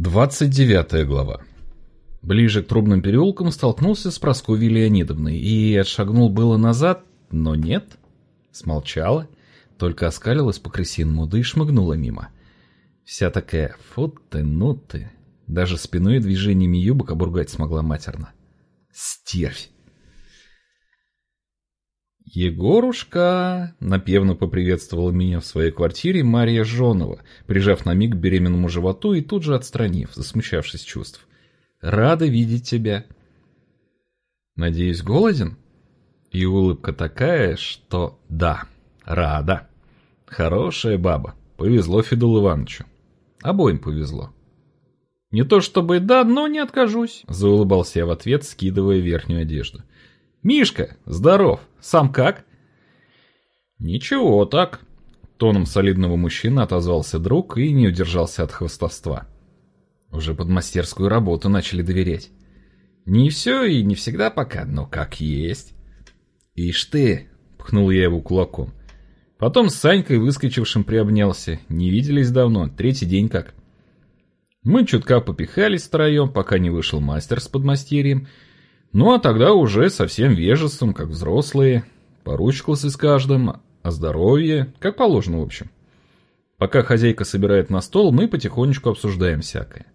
29 глава. Ближе к трубным переулкам столкнулся с Прасковьей Леонидовной и отшагнул было назад, но нет. Смолчала, только оскалилась по крысиному, да и шмыгнула мимо. Вся такая, фу ты, ну ты. Даже спиной и движениями юбок обругать смогла матерно. Стервь. «Егорушка!» — напевно поприветствовала меня в своей квартире Мария Жонова, прижав на миг к беременному животу и тут же отстранив, засмущавшись чувств. «Рада видеть тебя!» «Надеюсь, голоден?» И улыбка такая, что да, рада. Хорошая баба. Повезло Федулу Ивановичу. Обоим повезло. «Не то чтобы да, но не откажусь», — заулыбался я в ответ, скидывая верхнюю одежду. «Мишка, здоров! Сам как?» «Ничего так», — тоном солидного мужчины отозвался друг и не удержался от хвостовства. Уже под мастерскую работу начали доверять. «Не все и не всегда пока, но как есть». «Ишь ты!» — пхнул я его кулаком. Потом с Санькой, выскочившим, приобнялся. Не виделись давно, третий день как. Мы чутка попихались втроем, пока не вышел мастер с подмастерьем, ну а тогда уже совсем вежеством, как взрослые, поручкался с каждым, о здоровье, как положено в общем. Пока хозяйка собирает на стол, мы потихонечку обсуждаем всякое.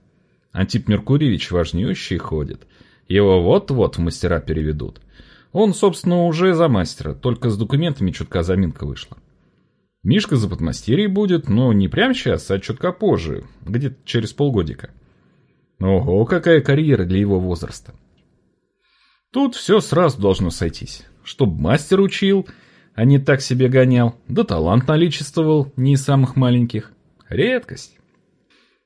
Антип Меркурьевич важнющий ходит. Его вот-вот в мастера переведут. Он, собственно, уже за мастера, только с документами чутка заминка вышла. Мишка за подмастерье будет, но не прямо сейчас, а чутка позже, где-то через полгодика. Ого, какая карьера для его возраста. Тут все сразу должно сойтись. Чтоб мастер учил, а не так себе гонял, да талант наличествовал, не из самых маленьких. Редкость.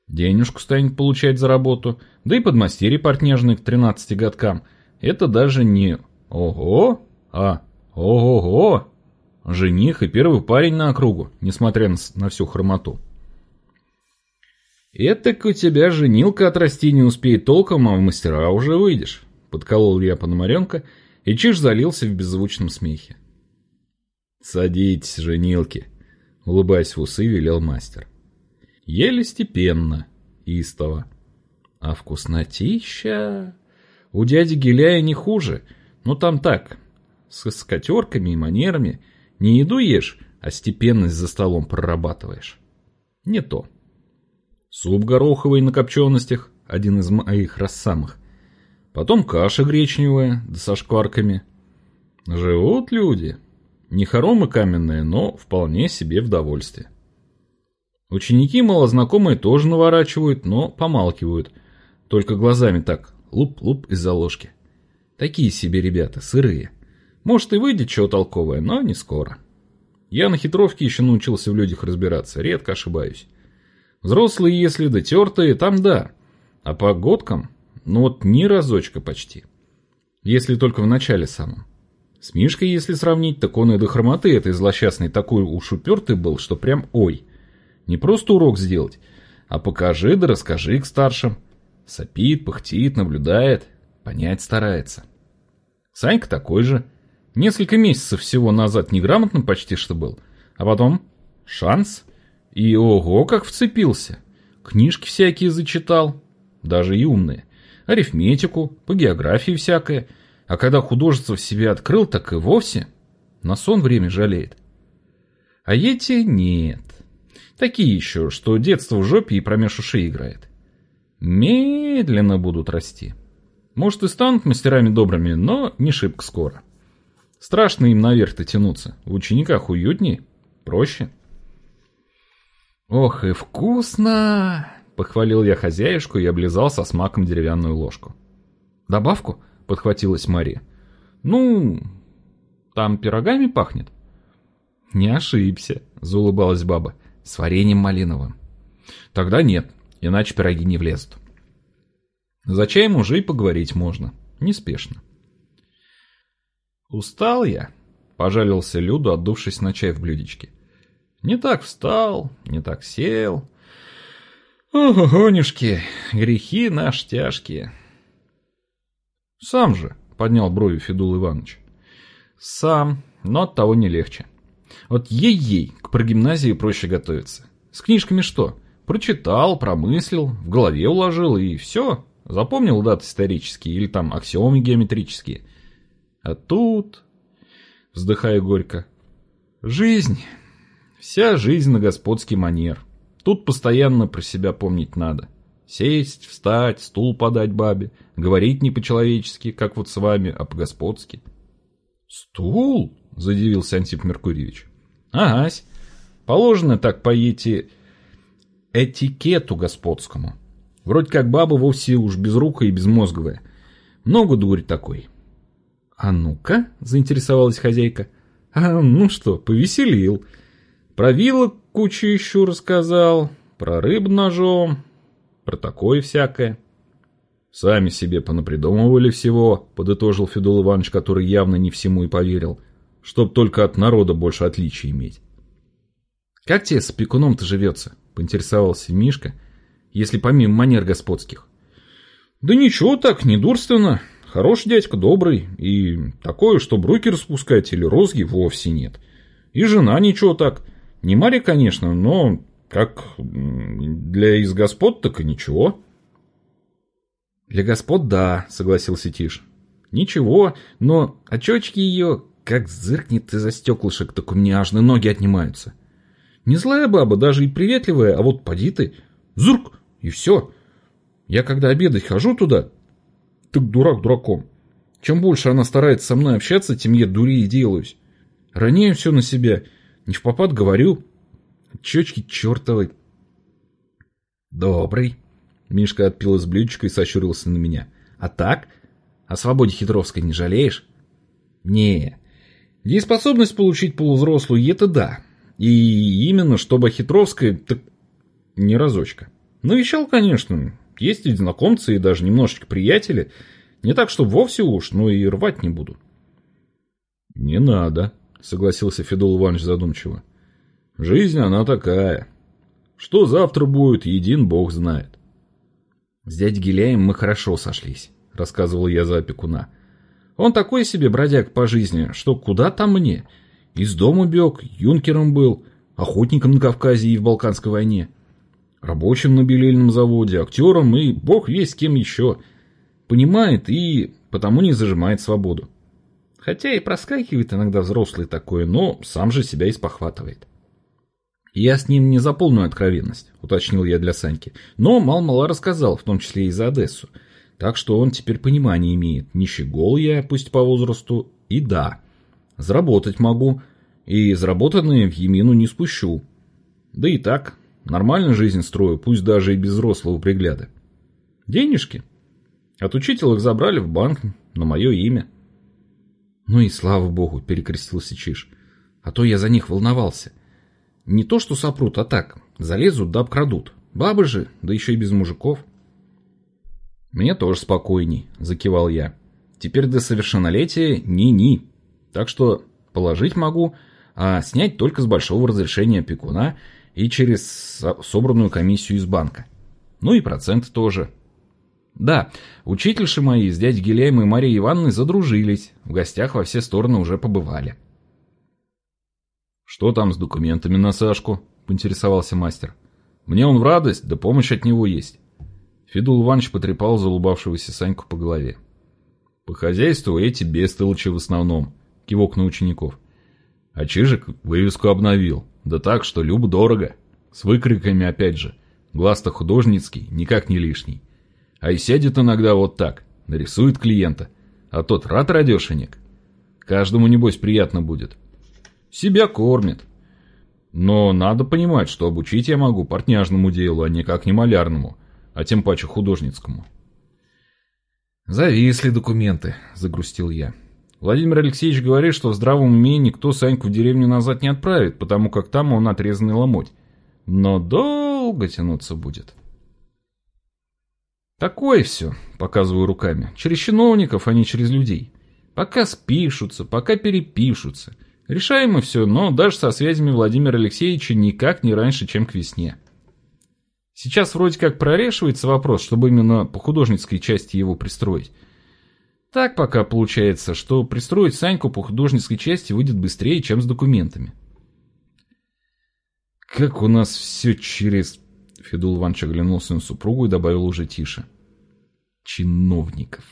Денежку станет получать за работу, да и подмастерье партнежный к 13 годкам. Это даже не ого, а ого-го. Жених и первый парень на округу, несмотря на всю хромоту. «Этак у тебя женилка отрасти не успеет толком, а в мастера уже выйдешь». Подколол я Пономаренко, и Чиж залился в беззвучном смехе. «Садитесь, женилки!» — улыбаясь в усы, велел мастер. Еле степенно, истово. А вкуснотища... У дяди Геляя не хуже, но там так, с скатерками и манерами. Не еду ешь, а степенность за столом прорабатываешь. Не то. Суп гороховый на копченостях, один из моих рассамых. Потом каша гречневая, да со шкварками. Живут люди. Не хоромы каменные, но вполне себе в довольстве. Ученики малознакомые тоже наворачивают, но помалкивают. Только глазами так, луп-луп из-за ложки. Такие себе ребята, сырые. Может и выйдет чего толковое, но не скоро. Я на хитровке еще научился в людях разбираться, редко ошибаюсь. Взрослые, если дотертые, там да. А по годкам ну вот ни разочка почти. Если только в начале самом. С Мишкой, если сравнить, так он и до хромоты этой злосчастной такой уж упертый был, что прям ой. Не просто урок сделать, а покажи да расскажи к старшим. Сопит, пыхтит, наблюдает, понять старается. Санька такой же. Несколько месяцев всего назад неграмотным почти что был, а потом шанс. И ого, как вцепился. Книжки всякие зачитал, даже и умные арифметику, по географии всякое. А когда художество в себе открыл, так и вовсе на сон время жалеет. А эти нет. Такие еще, что детство в жопе и промеж ушей играет. Медленно будут расти. Может и станут мастерами добрыми, но не шибко скоро. Страшно им наверх-то тянуться. В учениках уютней, проще. Ох и вкусно! Похвалил я хозяюшку и облизал со смаком деревянную ложку. «Добавку?» — подхватилась Мария. «Ну, там пирогами пахнет?» «Не ошибся», — заулыбалась баба, — «с вареньем малиновым». «Тогда нет, иначе пироги не влезут». За чаем уже и поговорить можно, неспешно. «Устал я», — пожалился Люду, отдувшись на чай в блюдечке. «Не так встал, не так сел, Ого, гонюшки, грехи наши тяжкие. Сам же, поднял брови Федул Иванович. Сам, но от того не легче. Вот ей-ей, к прогимназии проще готовиться. С книжками что? Прочитал, промыслил, в голове уложил и все. Запомнил даты исторические или там аксиомы геометрические. А тут... Вздыхая горько. Жизнь. Вся жизнь на господский манер. Тут постоянно про себя помнить надо. Сесть, встать, стул подать бабе, говорить не по-человечески, как вот с вами, а по-господски. «Стул?» – задивился Антип Меркурьевич. «Агась. Положено так по эти... этикету господскому. Вроде как баба вовсе уж безрукая и безмозговая. Много дурь такой». «А ну-ка», – заинтересовалась хозяйка. «А ну что, повеселил. Про вилок кучу еще рассказал, про рыб ножом, про такое всякое». «Сами себе понапридумывали всего», — подытожил Федул Иванович, который явно не всему и поверил, «чтоб только от народа больше отличий иметь». «Как тебе с опекуном-то живется?» — поинтересовался Мишка, «если помимо манер господских». «Да ничего так, недурственно. Хороший дядька, добрый. И такое, чтобы руки распускать или розги, вовсе нет. И жена ничего так. Не Мария, конечно, но как для из господ, так и ничего». «Для господ, да», — согласился Тиш. «Ничего, но очечки ее, как зыркнет из-за стеклышек, так у меня аж на ноги отнимаются. Не злая баба, даже и приветливая, а вот поди ты, зурк, и все. Я когда обедать хожу туда, так дурак дураком. Чем больше она старается со мной общаться, тем я дурее делаюсь. Роняю все на себя, не в попад говорю. Чечки чертовы. Добрый, Мишка отпил из блюдечка и сощурился на меня. «А так? О свободе Хитровской не жалеешь?» «Не. Дееспособность получить полувзрослую – это да. И именно, чтобы Хитровская, так не разочка. Навещал, конечно. Есть и знакомцы, и даже немножечко приятели. Не так, что вовсе уж, но и рвать не буду». «Не надо», — согласился Федул Иванович задумчиво. «Жизнь она такая. Что завтра будет, един бог знает. «С дядей Гиляем мы хорошо сошлись», — рассказывал я за опекуна. «Он такой себе бродяг по жизни, что куда там мне? Из дома бег, юнкером был, охотником на Кавказе и в Балканской войне, рабочим на белильном заводе, актером и бог весь кем еще. Понимает и потому не зажимает свободу. Хотя и проскакивает иногда взрослый такое, но сам же себя испохватывает. «Я с ним не за полную откровенность», — уточнил я для Саньки. «Но мал-мала рассказал, в том числе и за Одессу. Так что он теперь понимание имеет. Не щегол я, пусть по возрасту, и да. Заработать могу, и заработанное в Емину не спущу. Да и так, нормально жизнь строю, пусть даже и без взрослого пригляда. Денежки. От учителя их забрали в банк на мое имя». «Ну и слава богу», — перекрестился Чиж. «А то я за них волновался». Не то что сопрут, а так, залезут да обкрадут. Бабы же, да еще и без мужиков. Мне тоже спокойней, закивал я. Теперь до совершеннолетия ни-ни. Так что положить могу, а снять только с большого разрешения опекуна и через собранную комиссию из банка. Ну и процент тоже. Да, учительши мои с дядей Геляем и Марией Ивановной задружились, в гостях во все стороны уже побывали. «Что там с документами на Сашку?» – поинтересовался мастер. «Мне он в радость, да помощь от него есть». Федул Иванович потрепал залубавшегося Саньку по голове. «По хозяйству эти бестолочи в основном», – кивок на учеников. А Чижик вывеску обновил, да так, что любо-дорого. С выкриками опять же. Глаз-то художницкий, никак не лишний. А и сядет иногда вот так, нарисует клиента. А тот рад радешенек. Каждому, небось, приятно будет. Себя кормит. Но надо понимать, что обучить я могу портняжному делу, а никак не малярному, а тем паче художницкому. «Зависли документы», — загрустил я. Владимир Алексеевич говорит, что в здравом уме никто Саньку в деревню назад не отправит, потому как там он отрезанный ломоть. Но долго тянуться будет. Такое все, показываю руками. Через чиновников, а не через людей. Пока спишутся, пока перепишутся — Решаемо все, но даже со связями Владимира Алексеевича никак не раньше, чем к весне. Сейчас вроде как прорешивается вопрос, чтобы именно по художницкой части его пристроить. Так пока получается, что пристроить Саньку по художницкой части выйдет быстрее, чем с документами. Как у нас все через Федул Иванович оглянулся на супругу и добавил уже тише. Чиновников.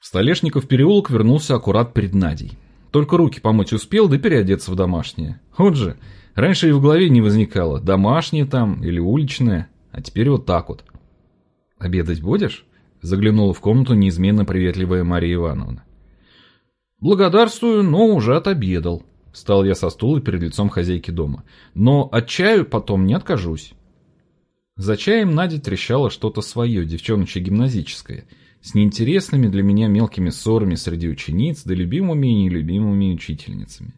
Столешников переулок вернулся аккурат перед Надей. Только руки помыть успел, да переодеться в домашнее. Вот же, раньше и в голове не возникало, домашнее там или уличное, а теперь вот так вот. «Обедать будешь?» — заглянула в комнату неизменно приветливая Мария Ивановна. «Благодарствую, но уже отобедал», — встал я со стула перед лицом хозяйки дома. «Но от чаю потом не откажусь». За чаем Надя трещала что-то свое, девчоночье гимназическое, с неинтересными для меня мелкими ссорами среди учениц, да любимыми и нелюбимыми учительницами.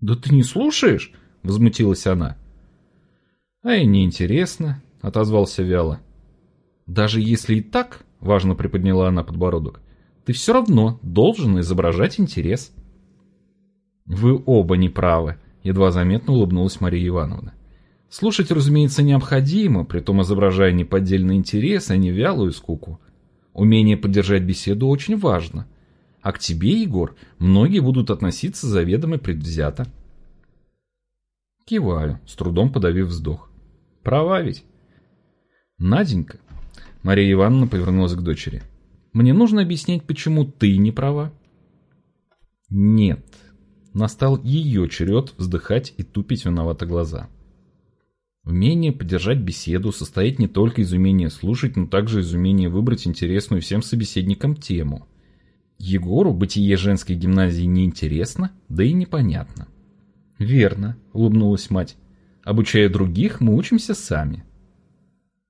«Да ты не слушаешь?» — возмутилась она. «А и неинтересно», — отозвался вяло. «Даже если и так», — важно приподняла она подбородок, ты все равно должен изображать интерес. Вы оба неправы, едва заметно улыбнулась Мария Ивановна. Слушать, разумеется, необходимо, притом изображая не поддельный интерес, а не вялую скуку. Умение поддержать беседу очень важно. А к тебе, Егор, многие будут относиться заведомо предвзято. Киваю, с трудом подавив вздох. Права ведь? Наденька. Мария Ивановна повернулась к дочери. Мне нужно объяснять, почему ты не права. Нет. Настал ее черед вздыхать и тупить виновато глаза. Умение поддержать беседу состоит не только из умения слушать, но также из умения выбрать интересную всем собеседникам тему. Егору бытие женской гимназии неинтересно, да и непонятно. «Верно», — улыбнулась мать. «Обучая других, мы учимся сами».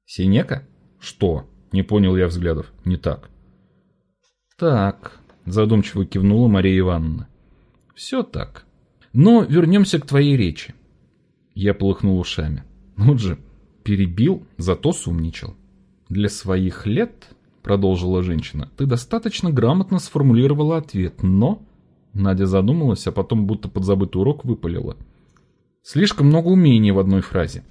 «Синека?» «Что?» — не понял я взглядов. «Не так». «Так», — задумчиво кивнула Мария Ивановна. «Все так. Но вернемся к твоей речи». Я полыхнул ушами. Вот же, перебил, зато сумничал. «Для своих лет», — продолжила женщина, — «ты достаточно грамотно сформулировала ответ, но...» Надя задумалась, а потом будто подзабытый урок выпалила. «Слишком много умений в одной фразе».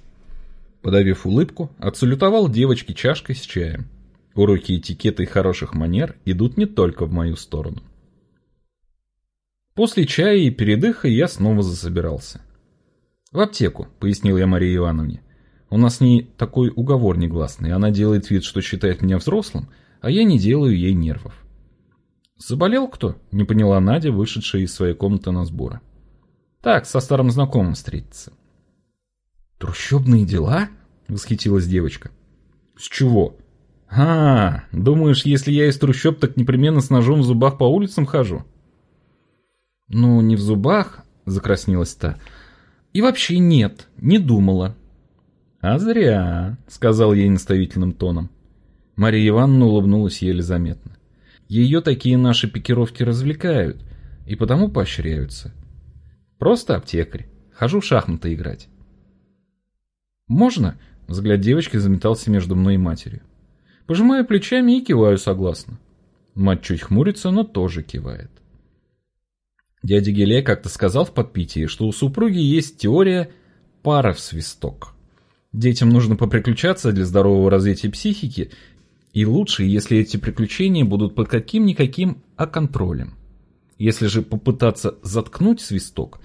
Подавив улыбку, отсалютовал девочке чашкой с чаем. Уроки этикета и хороших манер идут не только в мою сторону. После чая и передыха я снова засобирался. «В аптеку», — пояснил я Марии Ивановне. «У нас не такой уговор негласный. Она делает вид, что считает меня взрослым, а я не делаю ей нервов». «Заболел кто?» — не поняла Надя, вышедшая из своей комнаты на сборы. «Так, со старым знакомым встретиться». «Трущобные дела?» — восхитилась девочка. «С чего?» «А, думаешь, если я из трущоб, так непременно с ножом в зубах по улицам хожу?» «Ну, не в зубах», — закраснелась та. «И вообще нет, не думала». «А зря», — сказал ей наставительным тоном. Мария Ивановна улыбнулась еле заметно. «Ее такие наши пикировки развлекают, и потому поощряются. Просто аптекарь. Хожу в шахматы играть». «Можно?» — взгляд девочки заметался между мной и матерью. Пожимаю плечами и киваю согласно. Мать чуть хмурится, но тоже кивает. Дядя Геле как-то сказал в подпитии, что у супруги есть теория пара в свисток. Детям нужно поприключаться для здорового развития психики, и лучше, если эти приключения будут под каким-никаким, а контролем. Если же попытаться заткнуть свисток,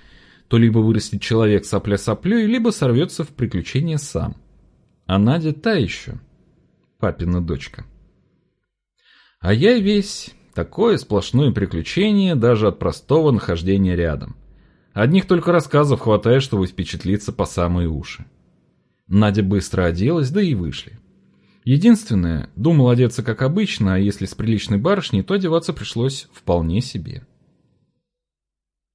то либо вырастет человек сопля соплей, либо сорвется в приключения сам. А Надя та еще папина дочка. А я весь такое сплошное приключение даже от простого нахождения рядом. Одних только рассказов хватает, чтобы впечатлиться по самые уши. Надя быстро оделась, да и вышли. Единственное, думал одеться как обычно, а если с приличной барышней, то одеваться пришлось вполне себе.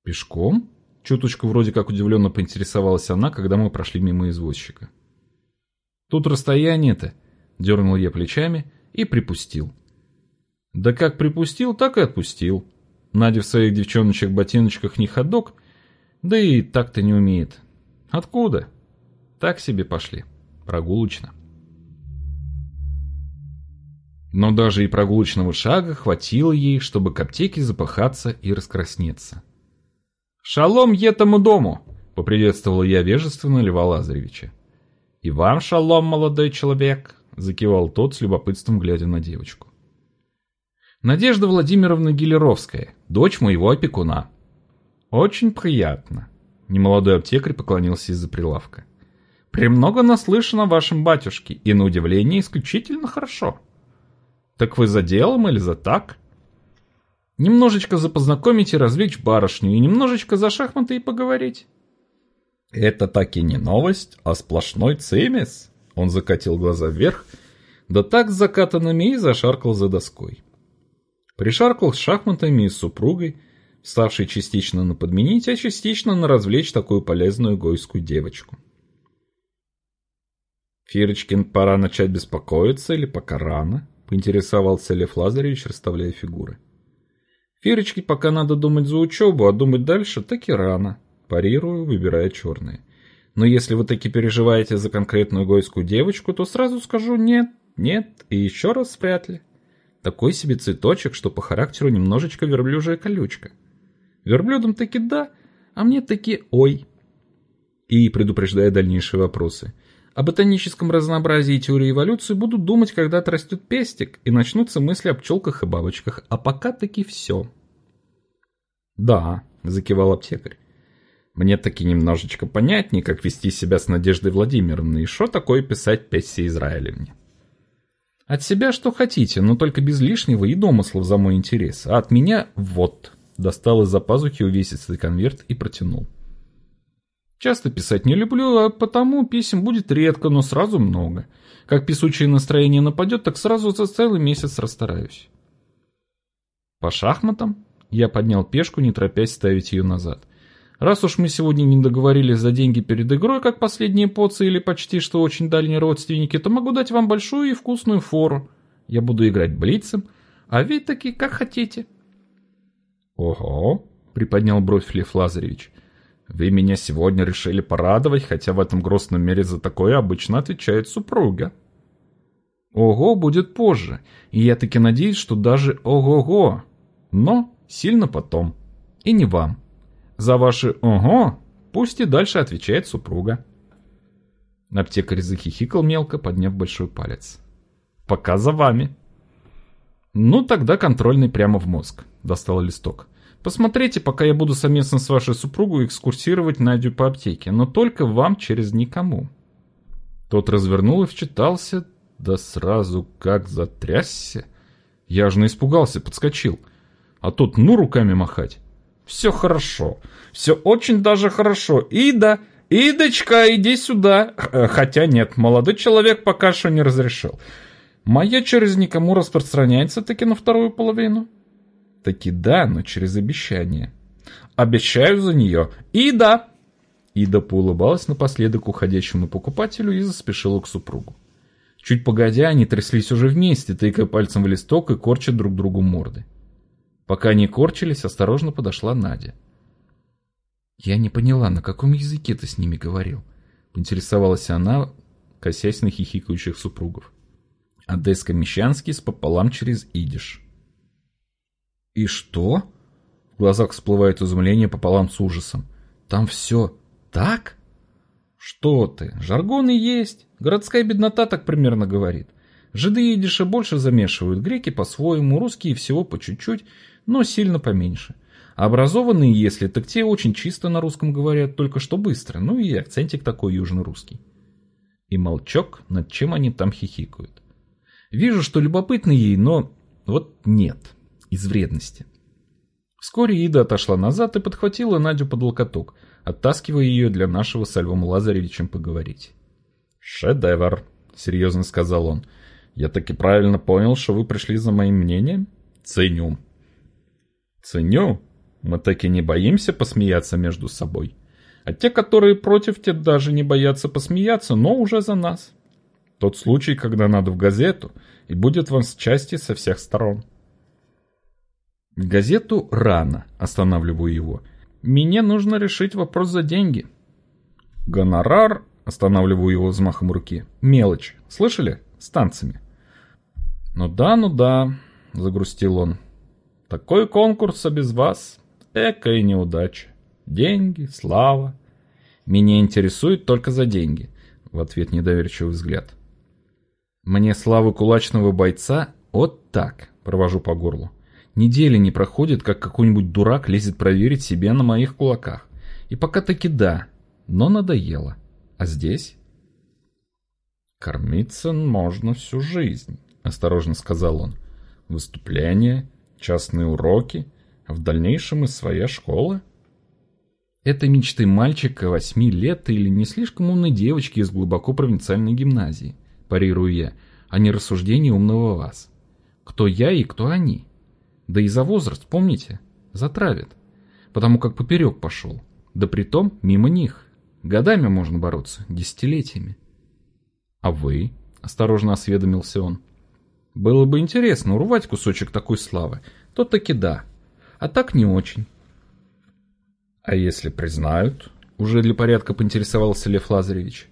«Пешком?» Чуточку вроде как удивленно поинтересовалась она, когда мы прошли мимо извозчика. «Тут расстояние-то Дернул я плечами и припустил. Да как припустил, так и отпустил. Надя в своих девчоночек ботиночках не ходок, да и так-то не умеет. Откуда? Так себе пошли. Прогулочно. Но даже и прогулочного шага хватило ей, чтобы к аптеке запахаться и раскраснеться. «Шалом етому дому!» — поприветствовал я вежественно Льва Лазаревича. «И вам шалом, молодой человек!» — закивал тот с любопытством, глядя на девочку. «Надежда Владимировна Гелеровская, дочь моего опекуна». «Очень приятно», — Немолодой аптекарь поклонился из-за прилавка. «Премного наслышан о вашем батюшке, и на удивление исключительно хорошо. Так вы за делом или за так?» «Немножечко за познакомить и развлечь барышню, и немножечко за шахматы и поговорить». «Это так и не новость, а сплошной цимис?» Он закатил глаза вверх, да так с закатанными и зашаркал за доской. Пришаркал с шахматами и с супругой, ставшей частично на подменить, а частично на развлечь такую полезную гойскую девочку. «Фирочкин, пора начать беспокоиться или пока рано?» — поинтересовался Лев Лазаревич, расставляя фигуры. «Фирочке пока надо думать за учебу, а думать дальше так и рано», — парирую, выбирая черные. «Но если вы таки переживаете за конкретную гойскую девочку, то сразу скажу нет, нет и еще раз вряд ли. Такой себе цветочек, что по характеру немножечко верблюжья колючка. Верблюдам таки да, а мне таки ой. И предупреждая дальнейшие вопросы. О ботаническом разнообразии и теории эволюции буду думать, когда отрастет пестик, и начнутся мысли о пчелках и бабочках, а пока таки все. Да, закивал аптекарь. Мне таки немножечко понятнее, как вести себя с Надеждой Владимировной и что такое писать Пессе Израилевне. От себя что хотите, но только без лишнего и домыслов за мой интерес, а от меня вот достал из-за пазухи увесистый конверт и протянул. Часто писать не люблю, а потому писем будет редко, но сразу много. Как писучее настроение нападет, так сразу за целый месяц расстараюсь. По шахматам я поднял пешку, не торопясь ставить ее назад. Раз уж мы сегодня не договорились за деньги перед игрой, как последние поцы или почти что очень дальние родственники, то могу дать вам большую и вкусную фору. Я буду играть блицем, а ведь таки как хотите. «Ого!» — приподнял бровь Лев Лазаревич. «Вы меня сегодня решили порадовать, хотя в этом грустном мире за такое обычно отвечает супруга». «Ого» будет позже, и я таки надеюсь, что даже «ого-го», но сильно потом. И не вам. За ваши «ого» пусть и дальше отвечает супруга. Аптекарь захихикал мелко, подняв большой палец. «Пока за вами». «Ну, тогда контрольный прямо в мозг», — достал листок. «Посмотрите, пока я буду совместно с вашей супругой экскурсировать Надю по аптеке, но только вам через никому». Тот развернул и вчитался, да сразу как затрясся. Я аж испугался, подскочил. А тот ну руками махать. «Все хорошо, все очень даже хорошо. Ида, Идочка, иди сюда!» Хотя нет, молодой человек пока что не разрешил. Моя через никому распространяется таки на вторую половину? Таки да, но через обещание. Обещаю за нее. И да. Ида поулыбалась напоследок уходящему покупателю и заспешила к супругу. Чуть погодя, они тряслись уже вместе, тыкая пальцем в листок и корча друг другу морды. Пока они корчились, осторожно подошла Надя. «Я не поняла, на каком языке ты с ними говорил?» — поинтересовалась она, косясь на хихикающих супругов. Одесско-Мещанский с пополам через идиш. «И что?» В глазах всплывает изумление пополам с ужасом. «Там все так?» «Что ты? Жаргоны есть. Городская беднота так примерно говорит. Жиды и идиши больше замешивают, греки по-своему, русские всего по чуть-чуть, но сильно поменьше. Образованные, если, так те очень чисто на русском говорят, только что быстро, ну и акцентик такой южно-русский». И молчок, над чем они там хихикают. Вижу, что любопытно ей, но вот нет, из вредности. Вскоре Ида отошла назад и подхватила Надю под локоток, оттаскивая ее для нашего с Львом Лазаревичем поговорить. «Шедевр», — серьезно сказал он. «Я таки правильно понял, что вы пришли за моим мнением? Ценю». «Ценю? Мы таки не боимся посмеяться между собой. А те, которые против, те даже не боятся посмеяться, но уже за нас». Тот случай, когда надо в газету, и будет вам с части со всех сторон. Газету рано, останавливаю его. Мне нужно решить вопрос за деньги. Гонорар, останавливаю его взмахом руки. Мелочь, слышали? С танцами. Ну да, ну да, загрустил он. Такой конкурс, без вас? Экая неудача. Деньги, слава. Меня интересует только за деньги. В ответ недоверчивый взгляд. Мне славы кулачного бойца вот так провожу по горлу. Недели не проходит, как какой-нибудь дурак лезет проверить себя на моих кулаках. И пока таки да, но надоело. А здесь? «Кормиться можно всю жизнь», — осторожно сказал он. «Выступления, частные уроки, а в дальнейшем и своя школа». Это мечты мальчика восьми лет или не слишком умной девочки из глубоко провинциальной гимназии, парирую я, а не рассуждение умного вас. Кто я и кто они. Да и за возраст, помните, затравят, потому как поперек пошел. Да притом мимо них. Годами можно бороться, десятилетиями. «А вы?» — осторожно осведомился он. «Было бы интересно урвать кусочек такой славы. То таки да. А так не очень». «А если признают?» — уже для порядка поинтересовался Лев Лазаревич.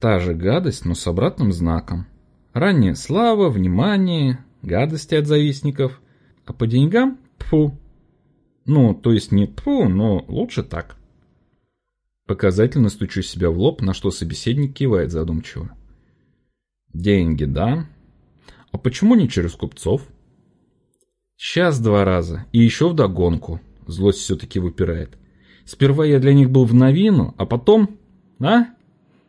«Та же гадость, но с обратным знаком. Ранняя слава, внимание, гадости от завистников. А по деньгам — пфу. Ну, то есть не пфу, но лучше так». Показательно стучу себя в лоб, на что собеседник кивает задумчиво. Деньги, да? А почему не через купцов? Сейчас два раза, и еще вдогонку. Злость все-таки выпирает. Сперва я для них был в новину, а потом... А?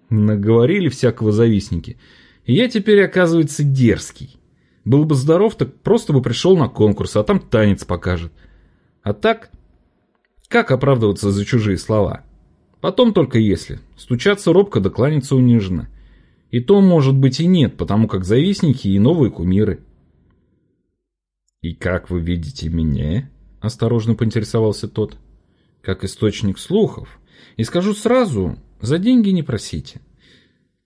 Наговорили всякого завистники. И я теперь, оказывается, дерзкий. Был бы здоров, так просто бы пришел на конкурс, а там танец покажет. А так, как оправдываться за чужие слова? Потом только если. Стучаться робко да кланяться униженно. И то, может быть, и нет, потому как завистники и новые кумиры. «И как вы видите меня?» – осторожно поинтересовался тот. «Как источник слухов. И скажу сразу, за деньги не просите.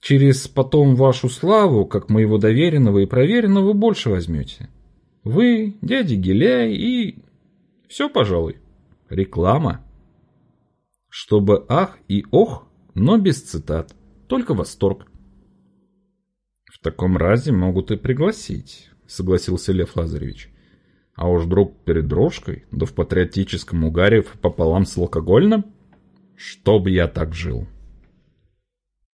Через потом вашу славу, как моего доверенного и проверенного, больше возьмете. Вы, дядя Геляй и... все, пожалуй. Реклама» чтобы ах и ох, но без цитат, только восторг. В таком разе могут и пригласить, согласился Лев Лазаревич. А уж друг перед дружкой, да в патриотическом угаре пополам с алкогольным, чтоб я так жил.